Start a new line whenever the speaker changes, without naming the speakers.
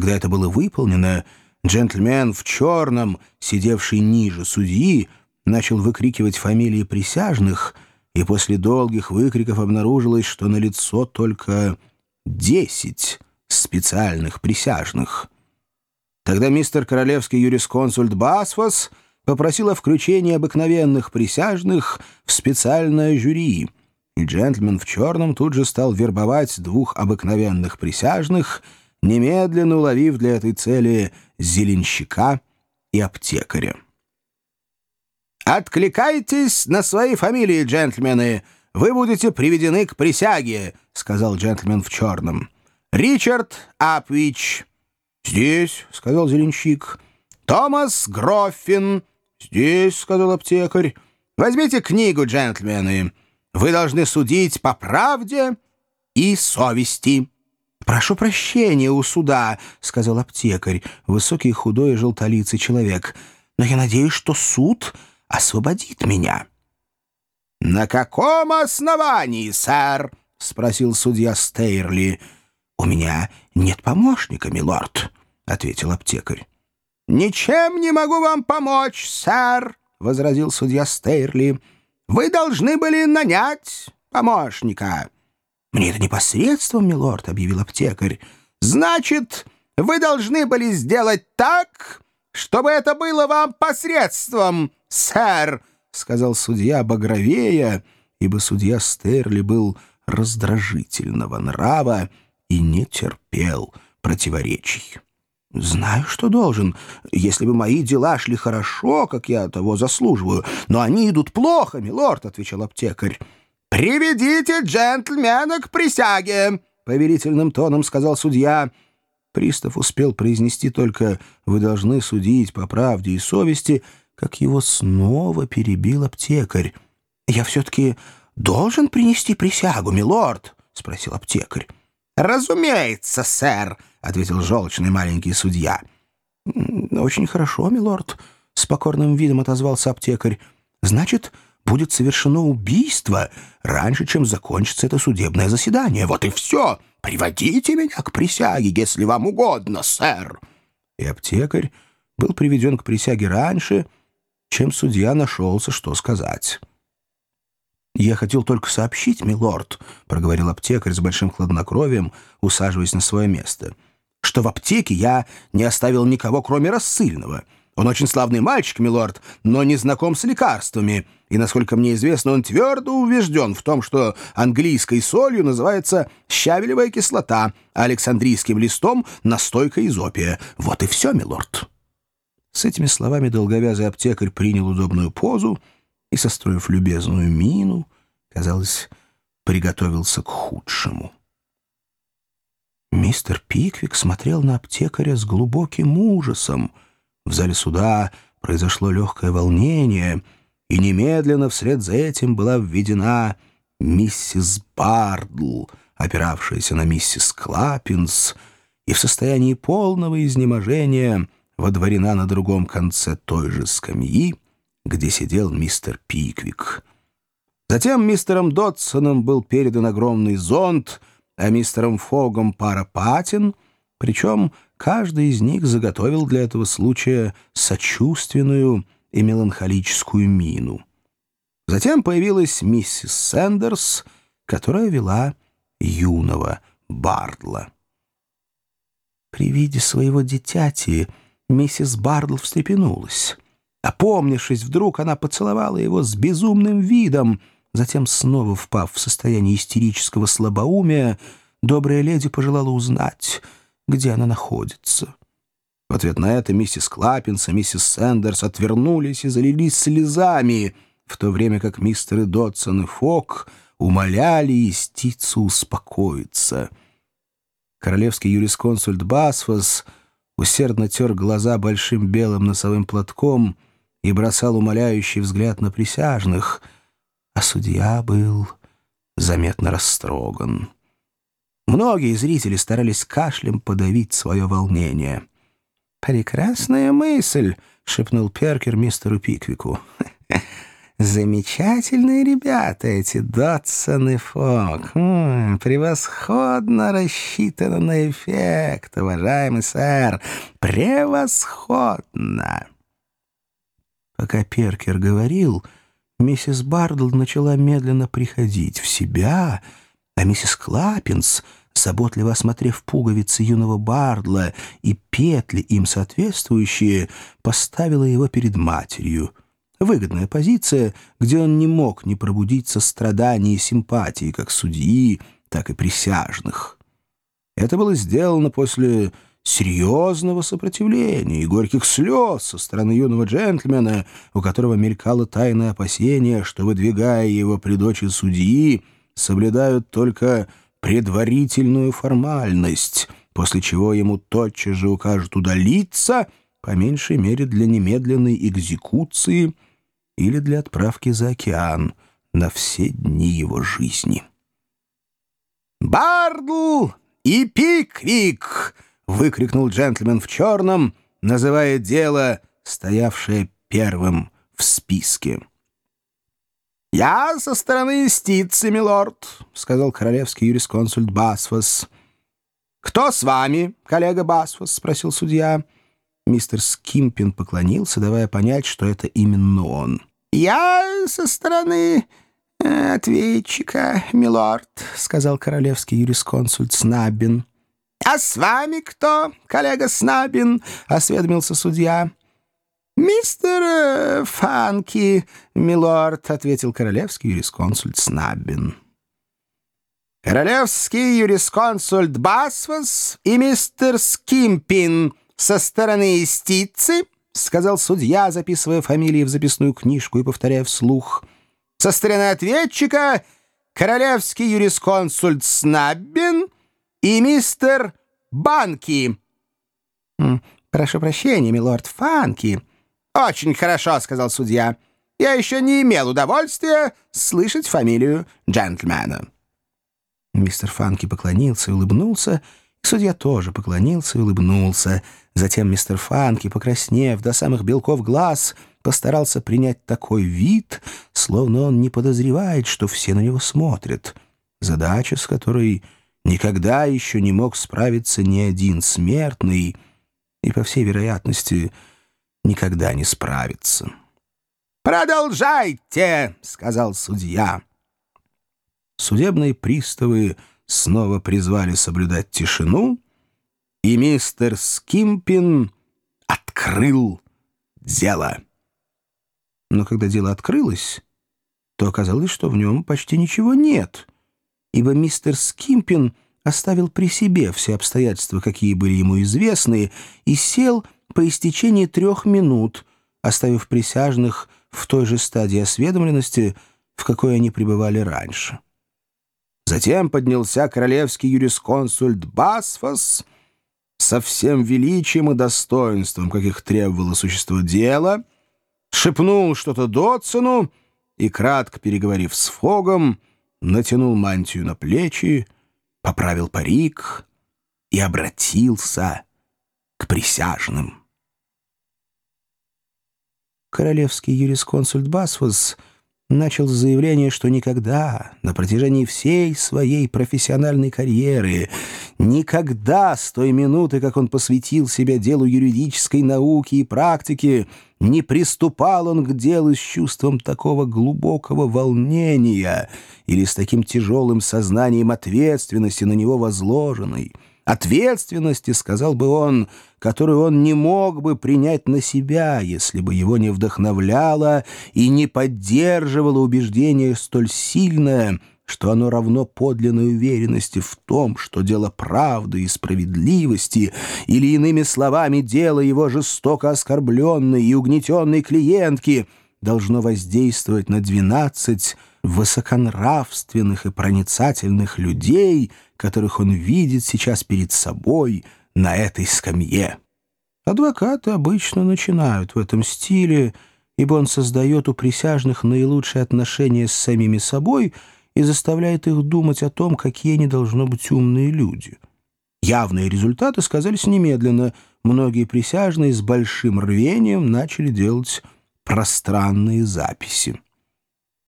Когда это было выполнено, джентльмен в черном, сидевший ниже судьи, начал выкрикивать фамилии присяжных, и после долгих выкриков обнаружилось, что на лицо только десять специальных присяжных. Тогда мистер королевский юрисконсульт Басфос попросил о включении обыкновенных присяжных в специальное жюри, и джентльмен в черном тут же стал вербовать двух обыкновенных присяжных, немедленно уловив для этой цели зеленщика и аптекаря. «Откликайтесь на свои фамилии, джентльмены! Вы будете приведены к присяге», — сказал джентльмен в черном. «Ричард Апвич». «Здесь», — сказал зеленщик. «Томас Гроффин». «Здесь», — сказал аптекарь. «Возьмите книгу, джентльмены. Вы должны судить по правде и совести». «Прошу прощения у суда», — сказал аптекарь, высокий, худой и желтолицый человек. «Но я надеюсь, что суд освободит меня». «На каком основании, сэр?» — спросил судья Стейрли. «У меня нет помощника, милорд», — ответил аптекарь. «Ничем не могу вам помочь, сэр», — возразил судья Стейрли. «Вы должны были нанять помощника». «Мне это непосредством, милорд», — объявил аптекарь. «Значит, вы должны были сделать так, чтобы это было вам посредством, сэр», — сказал судья Багровея, ибо судья Стерли был раздражительного нрава и не терпел противоречий. «Знаю, что должен, если бы мои дела шли хорошо, как я того заслуживаю, но они идут плохо, милорд», — отвечал аптекарь. «Приведите джентльмена к присяге», — повелительным тоном сказал судья. Пристав успел произнести только «Вы должны судить по правде и совести», — как его снова перебил аптекарь. «Я все-таки должен принести присягу, милорд?» — спросил аптекарь. «Разумеется, сэр», — ответил желчный маленький судья. «Очень хорошо, милорд», — с покорным видом отозвался аптекарь. «Значит, будет совершено убийство раньше, чем закончится это судебное заседание. Вот и все. Приводите меня к присяге, если вам угодно, сэр». И аптекарь был приведен к присяге раньше, — чем судья нашелся, что сказать. «Я хотел только сообщить, милорд», — проговорил аптекарь с большим хладнокровием, усаживаясь на свое место, «что в аптеке я не оставил никого, кроме рассыльного. Он очень славный мальчик, милорд, но не знаком с лекарствами, и, насколько мне известно, он твердо убежден в том, что английской солью называется щавелевая кислота, а александрийским листом — настойка изопия. Вот и все, милорд». С этими словами долговязый аптекарь принял удобную позу и, состроив любезную мину, казалось, приготовился к худшему. Мистер Пиквик смотрел на аптекаря с глубоким ужасом. В зале суда произошло легкое волнение, и немедленно вслед за этим была введена миссис Бардл, опиравшаяся на миссис Клаппинс, и в состоянии полного изнеможения — водворена на другом конце той же скамьи, где сидел мистер Пиквик. Затем мистером Дотсоном был передан огромный зонт, а мистером Фогом пара патин, причем каждый из них заготовил для этого случая сочувственную и меланхолическую мину. Затем появилась миссис Сэндерс, которая вела юного Бардла. При виде своего дитяти Миссис Бардл встрепенулась. Опомнившись, вдруг она поцеловала его с безумным видом. Затем, снова впав в состояние истерического слабоумия, добрая леди пожелала узнать, где она находится. В ответ на это миссис Клаппинс и миссис Сэндерс отвернулись и залились слезами, в то время как мистеры Додсон и Фок умоляли истицу успокоиться. Королевский юрисконсульт Басфос — усердно тер глаза большим белым носовым платком и бросал умоляющий взгляд на присяжных, а судья был заметно растроган. Многие зрители старались кашлем подавить свое волнение. «Прекрасная мысль!» — шепнул Перкер мистеру Пиквику. Замечательные ребята эти Дотсон и Фок. М -м, превосходно рассчитано на эффект, уважаемый сэр. Превосходно!» Пока Перкер говорил, миссис Бардл начала медленно приходить в себя, а миссис Клаппинс, заботливо осмотрев пуговицы юного Бардла и петли им соответствующие, поставила его перед матерью — Выгодная позиция, где он не мог не пробудить сострадания и симпатии как судьи, так и присяжных. Это было сделано после серьезного сопротивления и горьких слез со стороны юного джентльмена, у которого мелькало тайное опасение, что, выдвигая его при дочи судьи, соблюдают только предварительную формальность, после чего ему тотчас же укажут удалиться, по меньшей мере для немедленной экзекуции — или для отправки за океан на все дни его жизни. «Бардл и Пиквик!» — выкрикнул джентльмен в черном, называя дело, стоявшее первым в списке. «Я со стороны юстиции, милорд», — сказал королевский юрисконсульт Басфос. «Кто с вами, коллега Басфос?» — спросил судья. Мистер Скимпин поклонился, давая понять, что это именно он. «Я со стороны э, ответчика, милорд», — сказал королевский юрисконсульт Снабин. «А с вами кто, коллега Снабин?» — осведомился судья. «Мистер э, Фанки, милорд», — ответил королевский юрисконсульт Снабин. «Королевский юрисконсульт Басфос и мистер Скимпин со стороны истицы?» — сказал судья, записывая фамилии в записную книжку и повторяя вслух. «Со стороны ответчика королевский юрисконсульт Снаббин и мистер Банки». «Прошу прощения, милорд Фанки». «Очень хорошо», — сказал судья. «Я еще не имел удовольствия слышать фамилию джентльмена». Мистер Фанки поклонился и улыбнулся, — Судья тоже поклонился и улыбнулся. Затем мистер Фанки, покраснев до самых белков глаз, постарался принять такой вид, словно он не подозревает, что все на него смотрят. Задача, с которой никогда еще не мог справиться ни один смертный и, по всей вероятности, никогда не справится. «Продолжайте!» — сказал судья. Судебные приставы снова призвали соблюдать тишину, и мистер Скимпин открыл дело. Но когда дело открылось, то оказалось, что в нем почти ничего нет, ибо мистер Скимпин оставил при себе все обстоятельства, какие были ему известны, и сел по истечении трех минут, оставив присяжных в той же стадии осведомленности, в какой они пребывали раньше. Затем поднялся королевский юрисконсульт Басфос со всем величием и достоинством, каких требовало существо дела, шепнул что-то Дотсону и, кратко переговорив с Фогом, натянул мантию на плечи, поправил парик и обратился к присяжным. Королевский юрисконсульт Басфос — начал с заявления, что никогда на протяжении всей своей профессиональной карьеры, никогда с той минуты, как он посвятил себя делу юридической науки и практики, не приступал он к делу с чувством такого глубокого волнения или с таким тяжелым сознанием ответственности на него возложенной, ответственности, сказал бы он, которую он не мог бы принять на себя, если бы его не вдохновляло и не поддерживало убеждение столь сильное, что оно равно подлинной уверенности в том, что дело правды и справедливости, или, иными словами, дело его жестоко оскорбленной и угнетенной клиентки должно воздействовать на двенадцать высоконравственных и проницательных людей, которых он видит сейчас перед собой на этой скамье. Адвокаты обычно начинают в этом стиле, ибо он создает у присяжных наилучшие отношения с самими собой и заставляет их думать о том, какие они должно быть умные люди. Явные результаты сказались немедленно. Многие присяжные с большим рвением начали делать пространные записи.